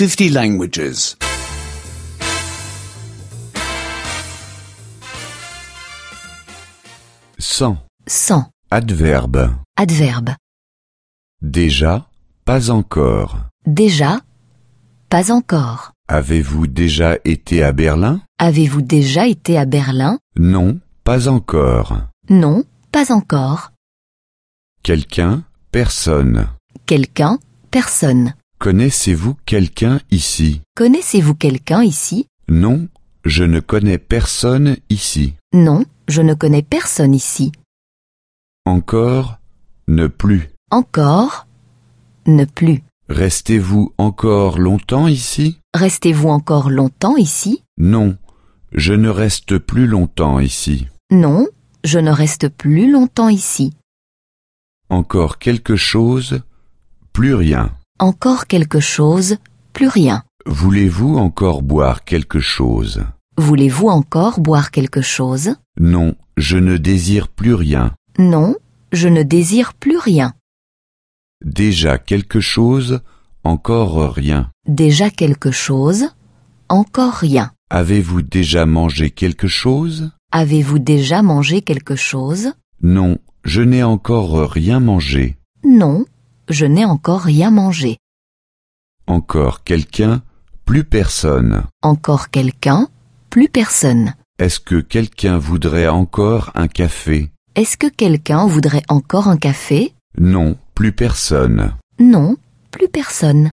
50 languages. 100. 100. Adverbe. Adverbe. Déjà, pas encore. Déjà. Pas encore. Avez-vous déjà été à Berlin? Avez-vous déjà été à Berlin? Non, pas encore. Non, pas encore. Quelqu'un Personne. Quelqu'un Personne. Connaissez-vous quelqu'un ici? Connaissez-vous quelqu'un ici? Non, je ne connais personne ici. Non, je ne connais personne ici. Encore Ne plus. Encore Ne plus. Restez-vous encore longtemps ici? Restez-vous encore longtemps ici? Non, je ne reste plus longtemps ici. Non, je ne reste plus longtemps ici. Encore quelque chose? Plus rien. Encore quelque chose Plus rien. Voulez-vous encore boire quelque chose? Voulez-vous encore boire quelque chose? Non, je ne désire plus rien. Non, je ne désire plus rien. Déjà quelque chose, encore rien. Déjà quelque chose Encore rien. Avez-vous déjà mangé quelque chose? Avez-vous déjà mangé quelque chose? Non, je n'ai encore rien mangé. Non, je n'ai encore rien mangé. Encore quelqu'un Plus personne. Encore quelqu'un Plus personne. Est-ce que quelqu'un voudrait encore un café? Est-ce que quelqu'un voudrait encore un café? Non, plus personne. Non, plus personne.